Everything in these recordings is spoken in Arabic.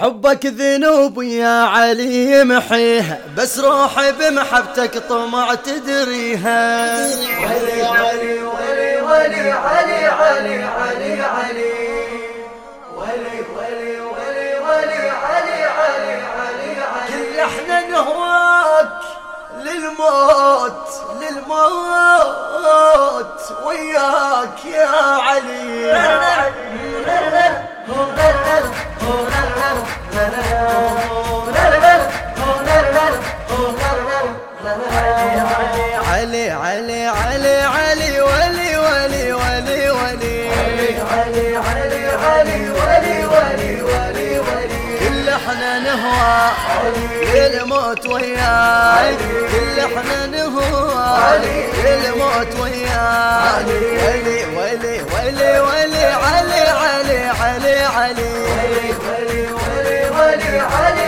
حبك ذنوب يا علي محيها بس روحي بمحبتك طمع تدريها علي علي ولي ولي علي علي علي علي ولي ولي ولي ولي علي علي علي علي كل إحنا نهواك للموت للموت وياك يا علي علي علي علي علي كل إحنا نهوى الموت الموت وياك ولي ولي ولي ولي علي علي علي علي. alegría, alegría.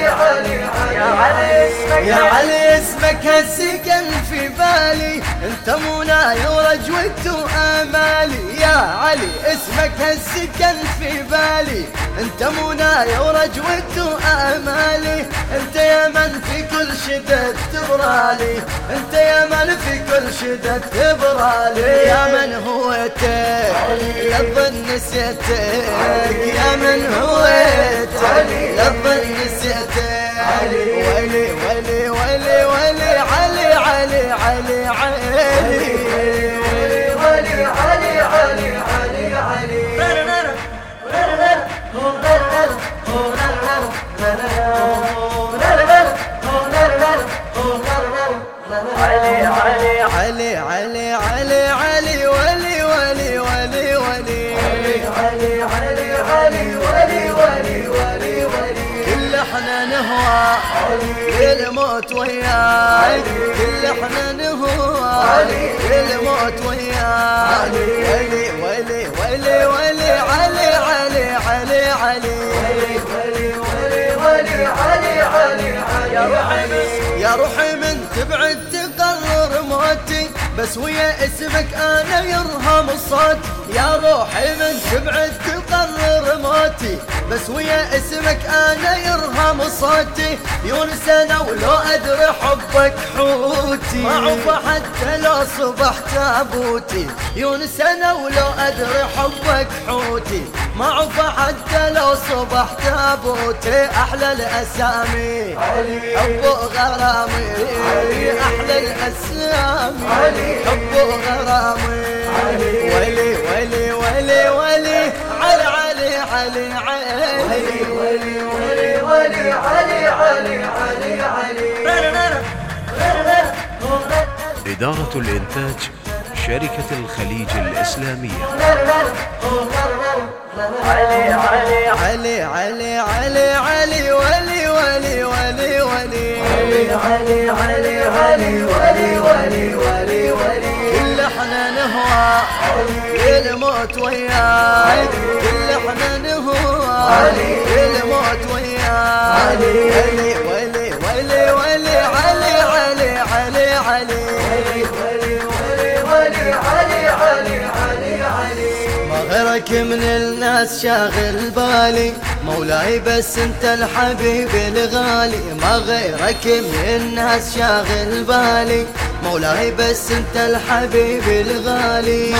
يا علي اسمك السكن في بالي. انت مناي ورجوت امالي يا علي اسمك السكن في بالي. انت مناي ورجوت امالي انت يا من في كل شدة تبرالي. انت يا من في كل شدة تبرالي. يا من هويتك للظن نسيتك يا من هويتك للظن نسيتك ولي ولي ولي ولي علي علي علي علي علي علي علي علي علي علي علي علي علي علي ولي ولي ولي علي علي علي إحنا نهوى الموت وياك كل إحنا نهوى الموت وياك علي علي علي علي ولي ولي ولي علي علي علي. يا روحي من تبعد تقرر موتي بس ويا اسمك أنا يرهم الصوت. يا روحي بس ويا اسمك أنا يرهم صوتي يونس أنا ولو أدري حبك حوتي. ما عوف حتى لو صبح تابوتي يونس أنا ولو أدري حبك حوتي. ما عوف حتى لو صبح تابوتي أحلى الأسامي. حب غرامي أحلى الأسامي. حب غرامي ولي ولي ولي ولي علي علي علي علي ولي ولي ولي علي علي علي علي إدارة الإنتاج شركة الخليج الإسلامية علي علي علي علي علي علي ولي ولي ولي ولي علي علي علي ولي ولي ولي ولي نهوى الموت وياك كل إحنا نهوى الموت وياك ولي ولي ولي ولي علي علي علي علي غيرك من الناس شاغل بالي. مولاي بس انت الحبيب الغالي. ما غيرك من الناس شاغل بالي. مولاي بس انت الحبيب الغالي.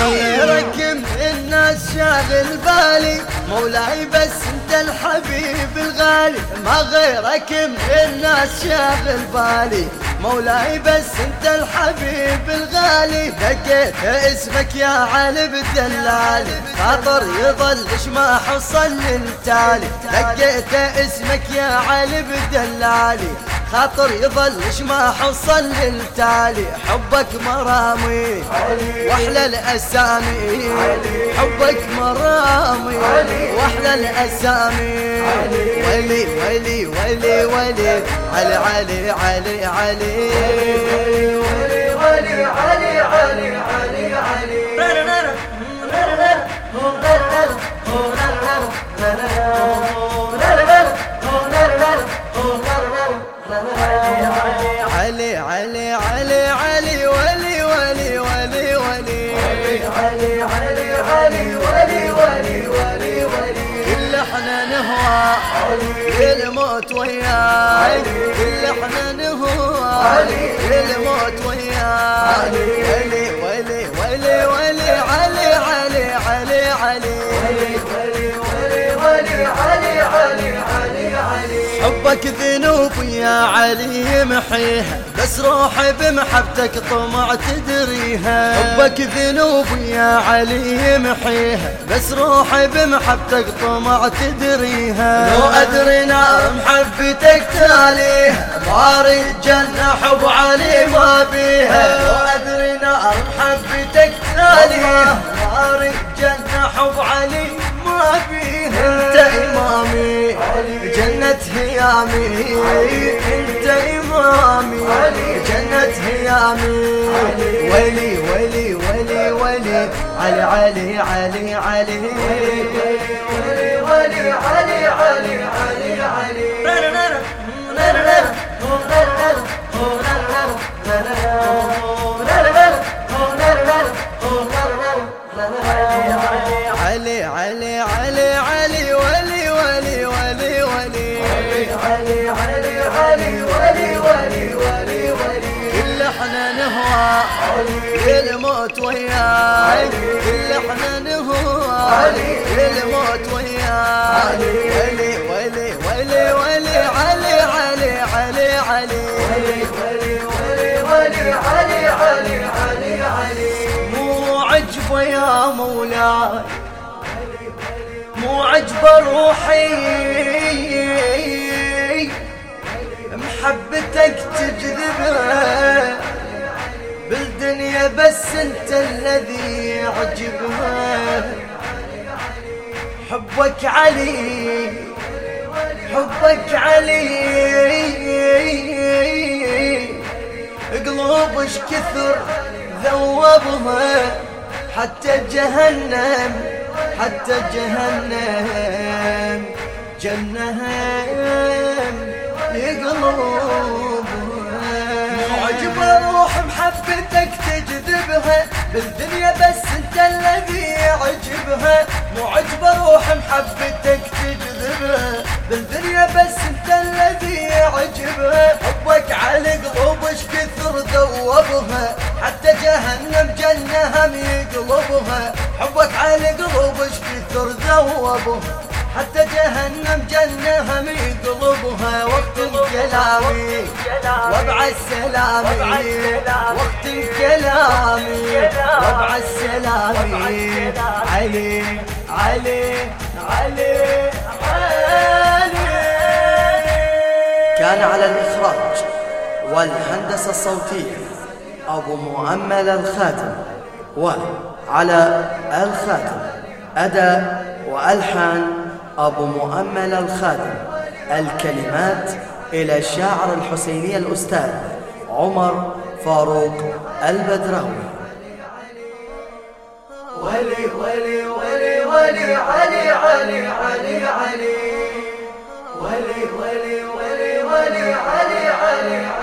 من الناس شاغل بالي. مولاي بس انت الحبيب الغالي. ما غيرك من الناس شاغل بالي. مولاي بس انت الحبيب الغالي. دقيت اسمك يا علي بدلالي خاطر يظلش ما حصل للتالي دقيت اسمك يا علي بدلالي خاطر يظلش ما حصل للتالي. حبك مرامي وأحلى الأسامي. حبك مرامي وأحلى الأسامي. ولي ولي ولي ولي علي علي علي علي. الموت وياك اللي إحنا علي. الموت علي. حبك ذنوب يا علي محيها. بس روحي بمحبتك طمع تدريها. حبك ذنوب يا علي محيها. بس روحي بمحبتك طمع تدريها. لو أدري نار محبتك تاليها. باري الجنة حب علي ما بيها لو أدري نار محبتك تاليها. باري الجنة حب علي ما بيها جنة هيامي انت إمامي. جنة هيامي. ولي ولي ولي ولي علي علي علي علي. ولي ولي علي علي علي علي. علي علي علي ولي ولي ولي ولي كل إحنا نهوى الموت وياي كل إحنا نهوى الموت وياي ولي ولي ولي ولي علي علي علي علي. ولي ولي ولي علي علي علي علي. مو عجبه يا مولاي مو عجبه روحي. محبتك تجذبها بالدنيا بس انت الذي يعجبها. حبك علي حبك علي. قلوب اش كثر ذوبها. حتى جهنم حتى جهنم جنهم يقلبها روح محبتك تجذبها بالدنيا بس انت الذي يعجبها. مو عجب روح محبتك تجذبها بالدنيا بس انت الذي يعجبها. حبك على قلوبش كثر ذوبها حتى جهنم جنهم يقلبها. حبك على قلوبش كثر ذوبها حتى جهنم جنهم يقلبها. وقت كلامي وضع السلامي كلامي وضع السلامي. علي علي علي علي. كان على الإخراج والهندسة الصوتية أبو مؤمل الخاتم وعلى الخاتم أداء وألحان أبو مؤمل الخاتم الكلمات إلى الشاعر الحسيني الأستاذ عمر فاروق البدراوي. ولي ولي ولي ولي علي علي علي علي ولي ولي ولي ولي علي علي